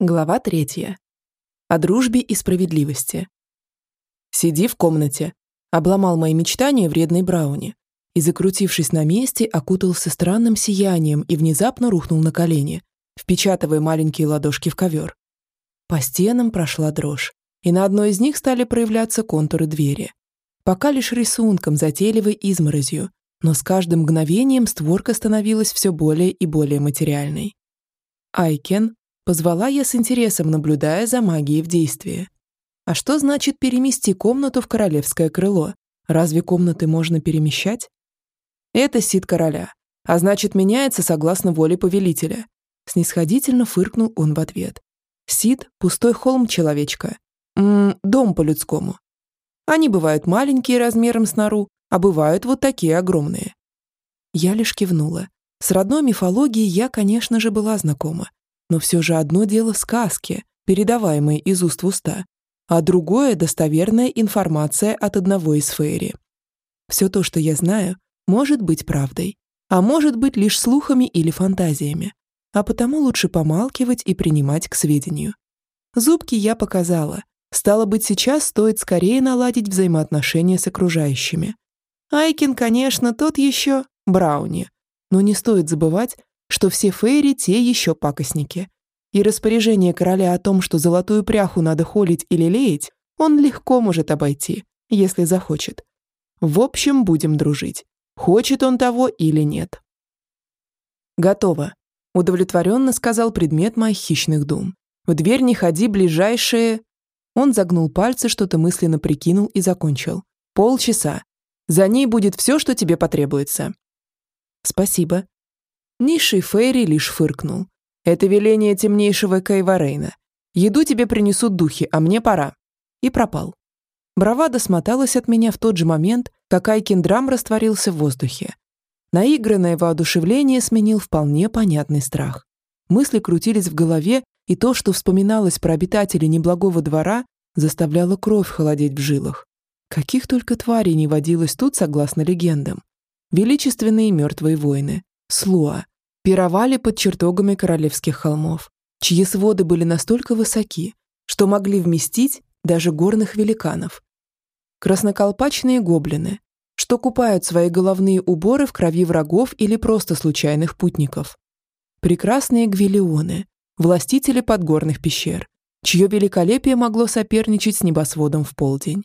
Глава третья. О дружбе и справедливости. «Сиди в комнате», — обломал мои мечтания вредный Брауни и, закрутившись на месте, окутался странным сиянием и внезапно рухнул на колени, впечатывая маленькие ладошки в ковер. По стенам прошла дрожь, и на одной из них стали проявляться контуры двери. Пока лишь рисунком, затейливой изморозью, но с каждым мгновением створка становилась все более и более материальной. Айкен, Позвала я с интересом, наблюдая за магией в действии. А что значит перемести комнату в королевское крыло? Разве комнаты можно перемещать? Это сит короля, а значит меняется согласно воле повелителя. Снисходительно фыркнул он в ответ. Сид – пустой холм человечка. Ммм, дом по-людскому. Они бывают маленькие размером с нору, а бывают вот такие огромные. Я лишь кивнула. С родной мифологией я, конечно же, была знакома. Но все же одно дело сказки, передаваемые из уст в уста, а другое – достоверная информация от одного из фейри. Все то, что я знаю, может быть правдой, а может быть лишь слухами или фантазиями, а потому лучше помалкивать и принимать к сведению. Зубки я показала. Стало быть, сейчас стоит скорее наладить взаимоотношения с окружающими. Айкин, конечно, тот еще Брауни, но не стоит забывать, что все фейри те еще пакостники. И распоряжение короля о том, что золотую пряху надо холить или леять, он легко может обойти, если захочет. В общем, будем дружить. Хочет он того или нет. Готово. Удовлетворенно сказал предмет моих хищных дум. В дверь не ходи, ближайшие... Он загнул пальцы, что-то мысленно прикинул и закончил. Полчаса. За ней будет все, что тебе потребуется. Спасибо, Низший Фейри лишь фыркнул. «Это веление темнейшего Кайварейна. Еду тебе принесут духи, а мне пора». И пропал. Бравада смоталась от меня в тот же момент, как Айкендрам растворился в воздухе. Наигранное воодушевление сменил вполне понятный страх. Мысли крутились в голове, и то, что вспоминалось про обитателей неблагого двора, заставляло кровь холодеть в жилах. Каких только тварей не водилось тут, согласно легендам. Величественные мертвые Слуа, пировали под чертогами королевских холмов, чьи своды были настолько высоки, что могли вместить даже горных великанов. Красноколпачные гоблины, что купают свои головные уборы в крови врагов или просто случайных путников. Прекрасные гвилеоны, властители подгорных пещер, чье великолепие могло соперничать с небосводом в полдень.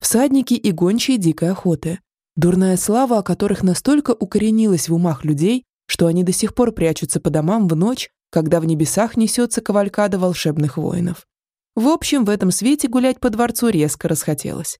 Всадники и гончие дикой охоты, Дурная слава, о которых настолько укоренилась в умах людей, что они до сих пор прячутся по домам в ночь, когда в небесах несется кавалькада волшебных воинов. В общем, в этом свете гулять по дворцу резко расхотелось.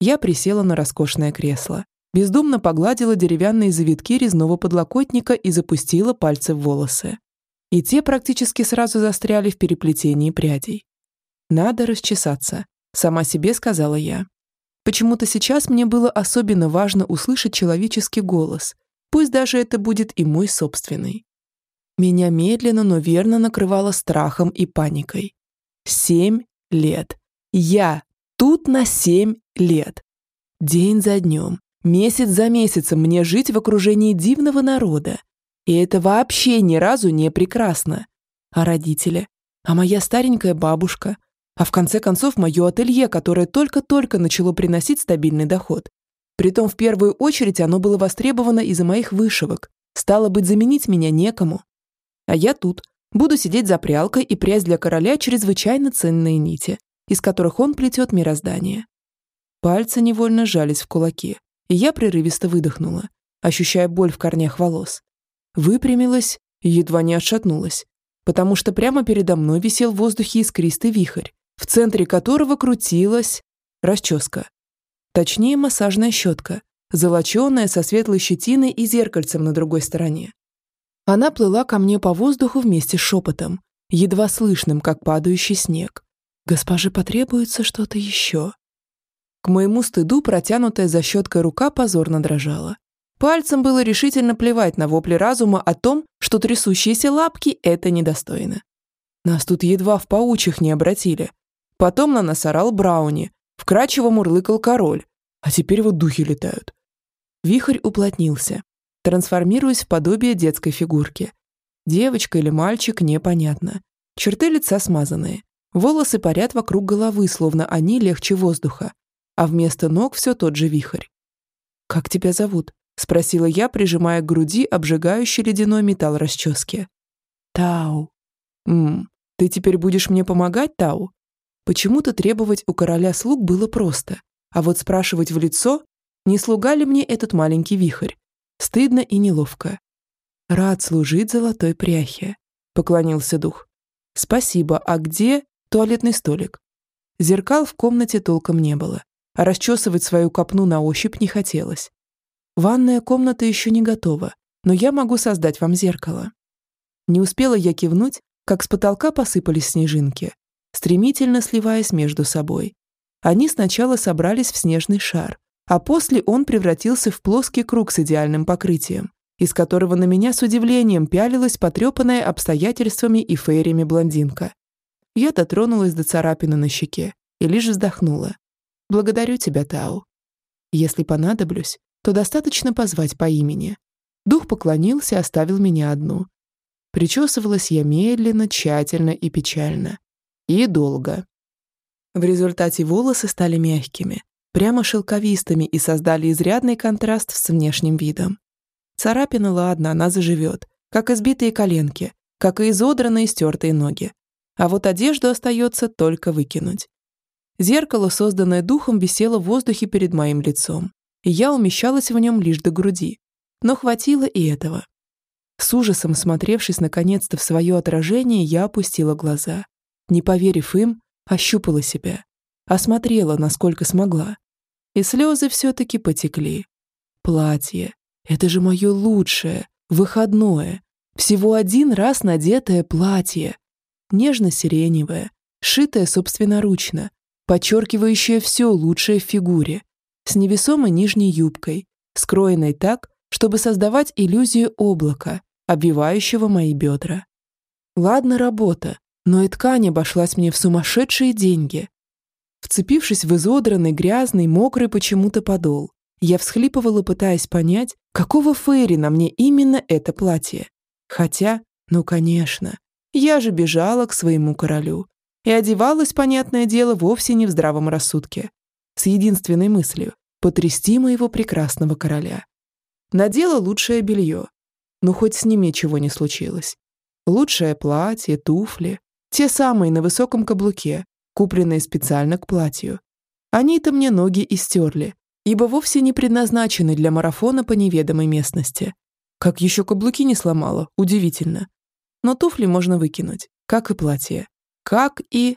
Я присела на роскошное кресло, бездумно погладила деревянные завитки резного подлокотника и запустила пальцы в волосы. И те практически сразу застряли в переплетении прядей. «Надо расчесаться», — сама себе сказала я. Почему-то сейчас мне было особенно важно услышать человеческий голос, пусть даже это будет и мой собственный. Меня медленно, но верно накрывало страхом и паникой. Семь лет. Я тут на семь лет. День за днем, месяц за месяцем мне жить в окружении дивного народа. И это вообще ни разу не прекрасно. А родители? А моя старенькая бабушка? А в конце концов мое ателье, которое только-только начало приносить стабильный доход. Притом в первую очередь оно было востребовано из-за моих вышивок. Стало быть, заменить меня некому. А я тут. Буду сидеть за прялкой и прясть для короля чрезвычайно ценные нити, из которых он плетет мироздание. Пальцы невольно сжались в кулаки, и я прерывисто выдохнула, ощущая боль в корнях волос. Выпрямилась и едва не отшатнулась, потому что прямо передо мной висел в воздухе искристый вихрь, в центре которого крутилась расческа. Точнее, массажная щетка, золоченая со светлой щетиной и зеркальцем на другой стороне. Она плыла ко мне по воздуху вместе с шепотом, едва слышным, как падающий снег. «Госпоже потребуется что-то еще». К моему стыду протянутая защеткой рука позорно дрожала. Пальцем было решительно плевать на вопли разума о том, что трясущиеся лапки – это недостойно. Нас тут едва в паучих не обратили, Потом на нас орал Брауни, вкрадчиво мурлыкал король, а теперь вот духи летают. Вихрь уплотнился, трансформируясь в подобие детской фигурки. Девочка или мальчик, непонятно. Черты лица смазанные. Волосы парят вокруг головы, словно они легче воздуха. А вместо ног все тот же вихрь. «Как тебя зовут?» — спросила я, прижимая к груди обжигающий ледяной металл расчески. «Тау». «Ммм, ты теперь будешь мне помогать, Тау?» Почему-то требовать у короля слуг было просто, а вот спрашивать в лицо, не слуга ли мне этот маленький вихрь? Стыдно и неловко. «Рад служить золотой пряхе», — поклонился дух. «Спасибо, а где туалетный столик?» Зеркал в комнате толком не было, а расчесывать свою копну на ощупь не хотелось. Ванная комната еще не готова, но я могу создать вам зеркало. Не успела я кивнуть, как с потолка посыпались снежинки, стремительно сливаясь между собой. Они сначала собрались в снежный шар, а после он превратился в плоский круг с идеальным покрытием, из которого на меня с удивлением пялилась потрепанная обстоятельствами и фейрями блондинка. Я дотронулась до царапины на щеке и лишь вздохнула. «Благодарю тебя, Тау. Если понадоблюсь, то достаточно позвать по имени». Дух поклонился и оставил меня одну. Причесывалась я медленно, тщательно и печально. И долго. В результате волосы стали мягкими, прямо шелковистыми и создали изрядный контраст с внешним видом. Царапина, ладно, она заживет, как избитые коленки, как и изодранные стертые ноги. А вот одежду остается только выкинуть. Зеркало, созданное духом, висело в воздухе перед моим лицом, и я умещалась в нем лишь до груди. Но хватило и этого. С ужасом смотревшись наконец-то в свое отражение, я опустила глаза. Не поверив им, ощупала себя. Осмотрела, насколько смогла. И слезы все-таки потекли. Платье. Это же мое лучшее, выходное. Всего один раз надетое платье. Нежно-сиреневое, шитое собственноручно, подчеркивающее все лучшее в фигуре, с невесомой нижней юбкой, скроенной так, чтобы создавать иллюзию облака, обвивающего мои бедра. Ладно работа, но и ткань обошлась мне в сумасшедшие деньги. Вцепившись в изодранный, грязный, мокрый почему-то подол, я всхлипывала, пытаясь понять, какого фейри на мне именно это платье. Хотя, ну конечно, я же бежала к своему королю и одевалась, понятное дело, вовсе не в здравом рассудке, с единственной мыслью — потрясти моего прекрасного короля. Надела лучшее белье, но хоть с ним ничего не случилось. Лучшее платье, туфли, те самые на высоком каблуке, купленные специально к платью. Они-то мне ноги истерли, ибо вовсе не предназначены для марафона по неведомой местности. Как еще каблуки не сломала, удивительно. Но туфли можно выкинуть, как и платье. Как и...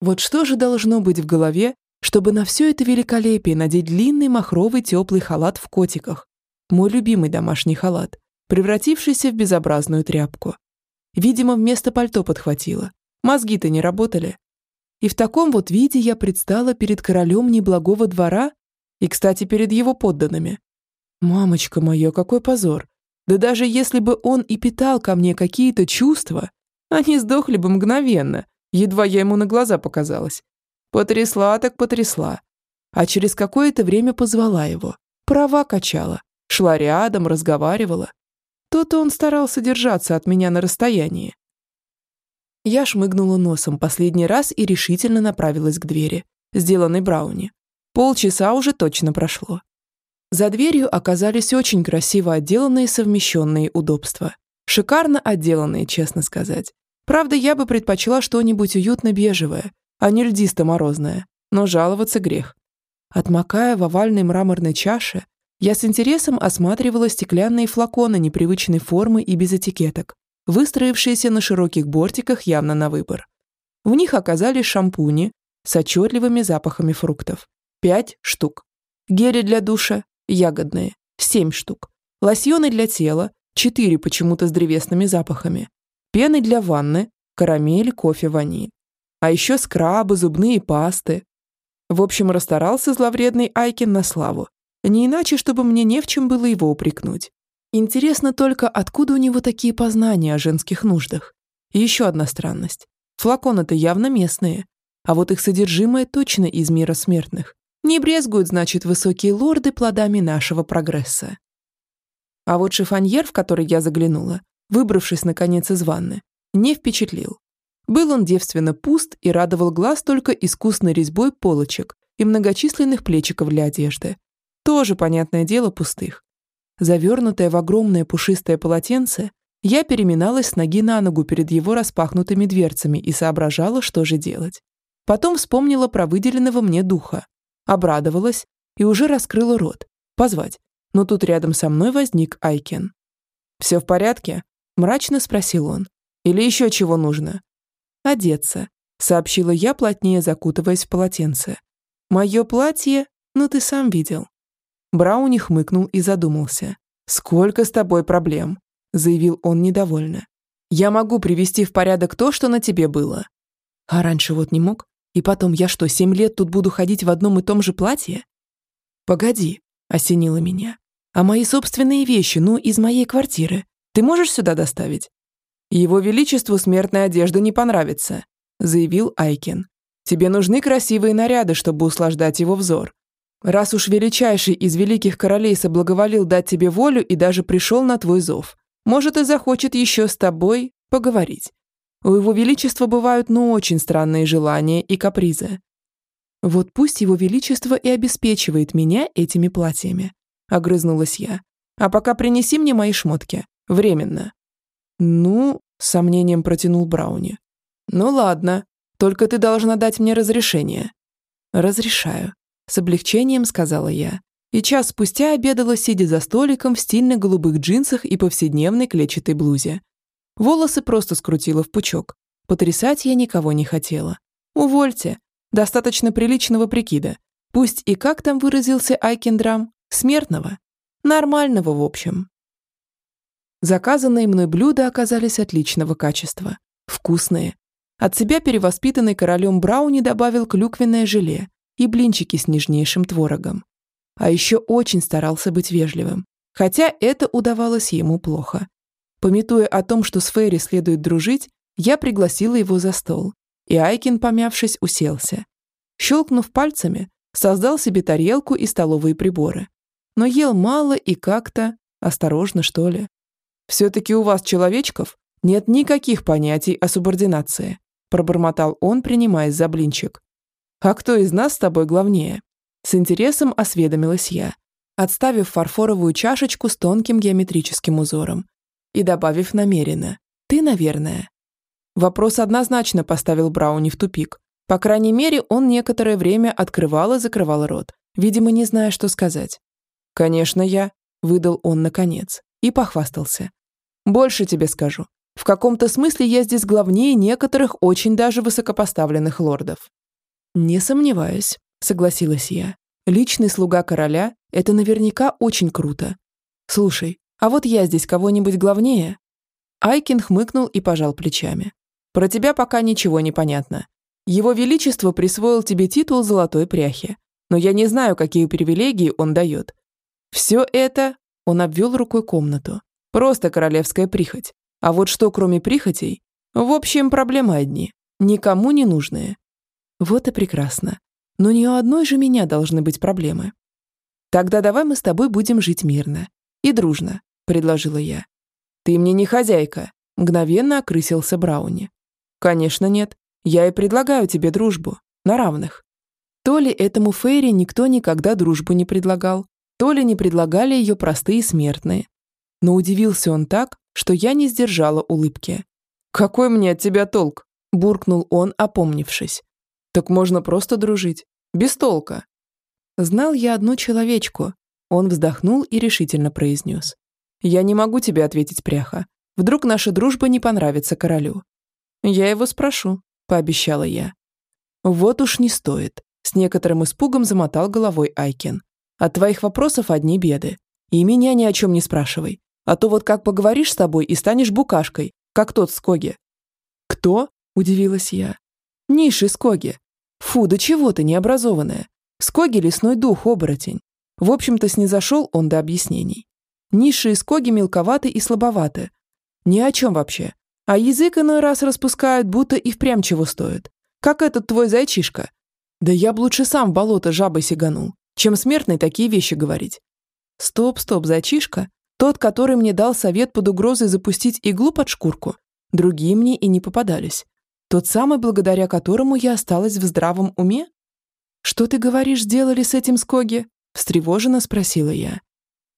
Вот что же должно быть в голове, чтобы на все это великолепие надеть длинный махровый теплый халат в котиках? Мой любимый домашний халат, превратившийся в безобразную тряпку. Видимо, вместо пальто подхватила. Мозги-то не работали. И в таком вот виде я предстала перед королем неблагого двора и, кстати, перед его подданными. Мамочка моя, какой позор. Да даже если бы он и питал ко мне какие-то чувства, они сдохли бы мгновенно, едва я ему на глаза показалась. Потрясла так потрясла. А через какое-то время позвала его. Права качала. Шла рядом, разговаривала. То-то он старался держаться от меня на расстоянии. Я шмыгнула носом последний раз и решительно направилась к двери, сделанной Брауни. Полчаса уже точно прошло. За дверью оказались очень красиво отделанные совмещенные удобства. Шикарно отделанные, честно сказать. Правда, я бы предпочла что-нибудь уютно-бежевое, а не льдисто-морозное. Но жаловаться грех. Отмокая в овальной мраморной чаше, я с интересом осматривала стеклянные флаконы непривычной формы и без этикеток, выстроившиеся на широких бортиках явно на выбор. В них оказались шампуни с отчетливыми запахами фруктов. Пять штук. Гели для душа – ягодные – семь штук. Лосьоны для тела – четыре почему-то с древесными запахами. Пены для ванны – карамель, кофе, ваниль. А еще скрабы, зубные пасты. В общем, расстарался зловредный Айкин на славу не иначе, чтобы мне не в чем было его упрекнуть. Интересно только, откуда у него такие познания о женских нуждах. И еще одна странность. Флаконы-то явно местные, а вот их содержимое точно из мира смертных. Не брезгуют, значит, высокие лорды плодами нашего прогресса. А вот шифоньер, в который я заглянула, выбравшись наконец из ванны, не впечатлил. Был он девственно пуст и радовал глаз только искусной резьбой полочек и многочисленных плечиков для одежды. Тоже, понятное дело, пустых. Завернутая в огромное пушистое полотенце, я переминалась с ноги на ногу перед его распахнутыми дверцами и соображала, что же делать. Потом вспомнила про выделенного мне духа, обрадовалась и уже раскрыла рот. Позвать. Но тут рядом со мной возник Айкен. «Все в порядке?» – мрачно спросил он. «Или еще чего нужно?» «Одеться», – сообщила я, плотнее закутываясь в полотенце. «Мое платье? Ну ты сам видел». Брауни хмыкнул и задумался. «Сколько с тобой проблем?» – заявил он недовольно. «Я могу привести в порядок то, что на тебе было». «А раньше вот не мог? И потом, я что, семь лет тут буду ходить в одном и том же платье?» «Погоди», – осенило меня. «А мои собственные вещи, ну, из моей квартиры, ты можешь сюда доставить?» «Его Величеству смертная одежда не понравится», – заявил Айкин. «Тебе нужны красивые наряды, чтобы услаждать его взор. Раз уж величайший из великих королей соблаговолил дать тебе волю и даже пришел на твой зов, может и захочет еще с тобой поговорить. У его величества бывают ну очень странные желания и капризы. Вот пусть его величество и обеспечивает меня этими платьями, огрызнулась я. А пока принеси мне мои шмотки. Временно. «Ну...» — сомнением протянул Брауни. «Ну ладно, только ты должна дать мне разрешение». «Разрешаю», — с облегчением сказала я. И час спустя обедала, сидя за столиком в стильных голубых джинсах и повседневной клетчатой блузе. Волосы просто скрутила в пучок. Потрясать я никого не хотела. Увольте. Достаточно приличного прикида. Пусть и как там выразился Айкендрам, смертного. Нормального, в общем. Заказанные мной блюда оказались отличного качества. Вкусные. От себя перевоспитанный королем Брауни добавил клюквенное желе и блинчики с нежнейшим творогом. А еще очень старался быть вежливым, хотя это удавалось ему плохо. Пометуя о том, что с Ферри следует дружить, я пригласила его за стол, и Айкин, помявшись, уселся. Щелкнув пальцами, создал себе тарелку и столовые приборы. Но ел мало и как-то, осторожно, что ли. «Все-таки у вас, человечков, нет никаких понятий о субординации», пробормотал он, принимаясь за блинчик. «А кто из нас с тобой главнее?» С интересом осведомилась я, отставив фарфоровую чашечку с тонким геометрическим узором и добавив намеренно «ты, наверное». Вопрос однозначно поставил Брауни в тупик. По крайней мере, он некоторое время открывал и закрывал рот, видимо, не зная, что сказать. «Конечно, я», — выдал он наконец и похвастался. Больше тебе скажу. В каком-то смысле я здесь главнее некоторых очень даже высокопоставленных лордов. Не сомневаюсь, согласилась я. Личный слуга короля – это наверняка очень круто. Слушай, а вот я здесь кого-нибудь главнее? Айкин хмыкнул и пожал плечами. Про тебя пока ничего не понятно. Его Величество присвоил тебе титул золотой пряхи, но я не знаю, какие привилегии он дает. Все это, он обвел рукой комнату, Просто королевская прихоть. А вот что, кроме прихотей? В общем, проблемы одни. Никому не нужные. Вот и прекрасно. Но не у одной же меня должны быть проблемы. Тогда давай мы с тобой будем жить мирно. И дружно, предложила я. Ты мне не хозяйка, мгновенно окрысился Брауни. Конечно, нет. Я и предлагаю тебе дружбу. На равных. То ли этому Фейри никто никогда дружбу не предлагал, то ли не предлагали ее простые смертные, но удивился он так, что я не сдержала улыбки. «Какой мне от тебя толк?» – буркнул он, опомнившись. «Так можно просто дружить. Без толка». Знал я одну человечку. Он вздохнул и решительно произнес. «Я не могу тебе ответить, пряха. Вдруг наша дружба не понравится королю». «Я его спрошу», – пообещала я. «Вот уж не стоит», – с некоторым испугом замотал головой Айкен. «От твоих вопросов одни беды. И меня ни о чем не спрашивай. А то вот как поговоришь с тобой и станешь букашкой, как тот Скоги». «Кто?» – удивилась я. «Ниши Скоги. Фу, да чего ты необразованная. Скоги – лесной дух, оборотень. В общем-то, снизошел он до объяснений. Ниши и Скоги мелковаты и слабоваты. Ни о чем вообще. А язык иной раз распускают, будто и впрямь чего стоит. Как этот твой зайчишка. Да я б лучше сам в болото жабой сиганул, чем смертный такие вещи говорить. Стоп, стоп, зайчишка тот, который мне дал совет под угрозой запустить иглу под шкурку. Другие мне и не попадались. Тот самый, благодаря которому я осталась в здравом уме? Что ты говоришь, сделали с этим Скоги? Встревоженно спросила я.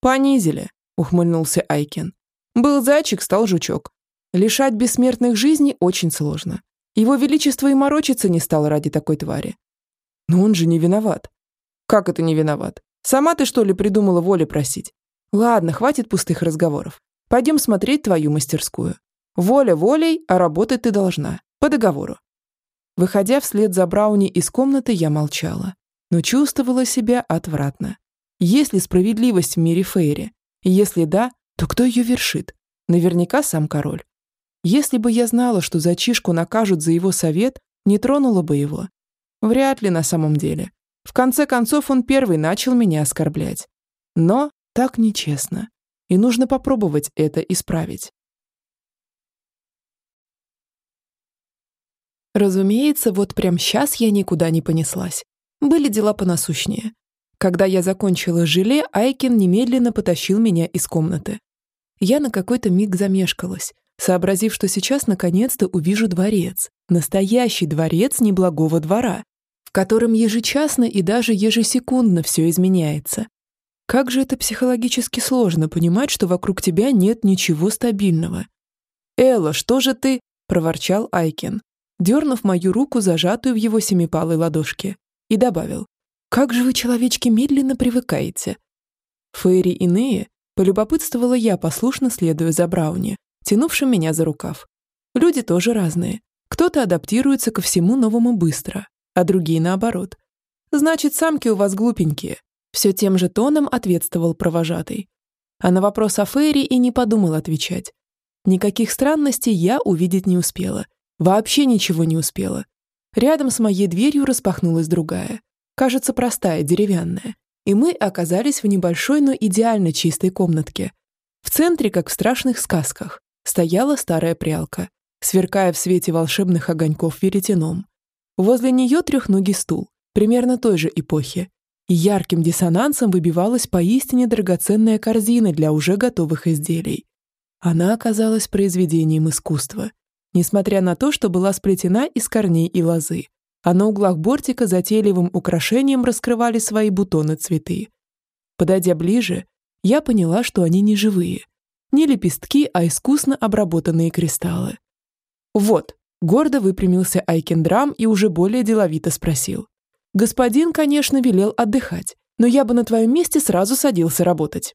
Понизили, ухмыльнулся Айкен. Был зайчик, стал жучок. Лишать бессмертных жизней очень сложно. Его Величество и морочиться не стал ради такой твари. Но он же не виноват. Как это не виноват? Сама ты что ли придумала воли просить? Ладно, хватит пустых разговоров. Пойдем смотреть твою мастерскую. Воля волей, а работать ты должна. По договору. Выходя вслед за Брауни из комнаты, я молчала, но чувствовала себя отвратно. Есть ли справедливость в мире Фейри? Если да, то кто ее вершит? Наверняка сам король. Если бы я знала, что зачишку накажут за его совет, не тронула бы его. Вряд ли на самом деле. В конце концов, он первый начал меня оскорблять. Но так нечестно. И нужно попробовать это исправить. Разумеется, вот прямо сейчас я никуда не понеслась. Были дела понасущнее. Когда я закончила желе, Айкин немедленно потащил меня из комнаты. Я на какой-то миг замешкалась, сообразив, что сейчас наконец-то увижу дворец. Настоящий дворец неблагого двора, в котором ежечасно и даже ежесекундно все изменяется. Как же это психологически сложно понимать, что вокруг тебя нет ничего стабильного. «Элла, что же ты?» – проворчал Айкин дернув мою руку, зажатую в его семипалой ладошке, и добавил, «Как же вы, человечки, медленно привыкаете!» Фейри иные, полюбопытствовала я, послушно следуя за Брауни, тянувшим меня за рукав. Люди тоже разные. Кто-то адаптируется ко всему новому быстро, а другие наоборот. «Значит, самки у вас глупенькие», все тем же тоном ответствовал провожатый. А на вопрос о Фейри и не подумал отвечать. Никаких странностей я увидеть не успела – Вообще ничего не успела. Рядом с моей дверью распахнулась другая. Кажется, простая, деревянная. И мы оказались в небольшой, но идеально чистой комнатке. В центре, как в страшных сказках, стояла старая прялка, сверкая в свете волшебных огоньков веретеном. Возле нее трехногий стул, примерно той же эпохи. И ярким диссонансом выбивалась поистине драгоценная корзина для уже готовых изделий. Она оказалась произведением искусства, несмотря на то, что была сплетена из корней и лозы, а на углах бортика затейливым украшением раскрывали свои бутоны цветы. Подойдя ближе, я поняла, что они не живые. Не лепестки, а искусно обработанные кристаллы. «Вот», — гордо выпрямился Айкендрам и уже более деловито спросил. «Господин, конечно, велел отдыхать, но я бы на твоем месте сразу садился работать».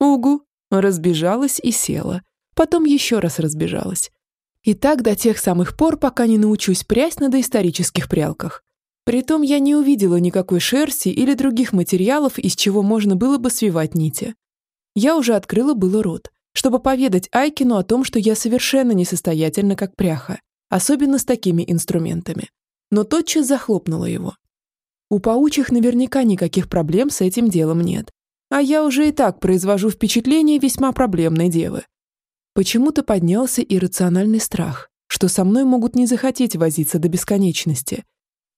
«Угу», разбежалась и села. Потом еще раз разбежалась, и так до тех самых пор, пока не научусь прясть на доисторических прялках. Притом я не увидела никакой шерсти или других материалов, из чего можно было бы свивать нити. Я уже открыла было рот, чтобы поведать Айкину о том, что я совершенно несостоятельна как пряха, особенно с такими инструментами. Но тотчас захлопнула его. У паучих наверняка никаких проблем с этим делом нет. А я уже и так произвожу впечатление весьма проблемной девы. Почему-то поднялся иррациональный страх, что со мной могут не захотеть возиться до бесконечности.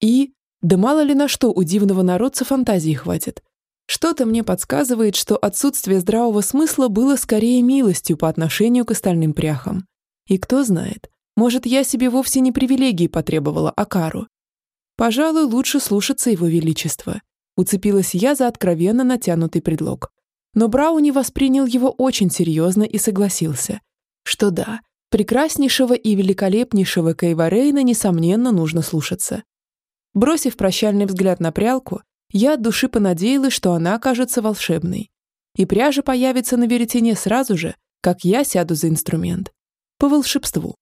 И, да мало ли на что у дивного народца фантазии хватит. Что-то мне подсказывает, что отсутствие здравого смысла было скорее милостью по отношению к остальным пряхам. И кто знает, может, я себе вовсе не привилегии потребовала, а кару. Пожалуй, лучше слушаться его величества. Уцепилась я за откровенно натянутый предлог. Но Брауни воспринял его очень серьезно и согласился, что да, прекраснейшего и великолепнейшего Кейварейна, несомненно, нужно слушаться. Бросив прощальный взгляд на прялку, я от души понадеялась, что она окажется волшебной. И пряжа появится на веретене сразу же, как я сяду за инструмент. По волшебству.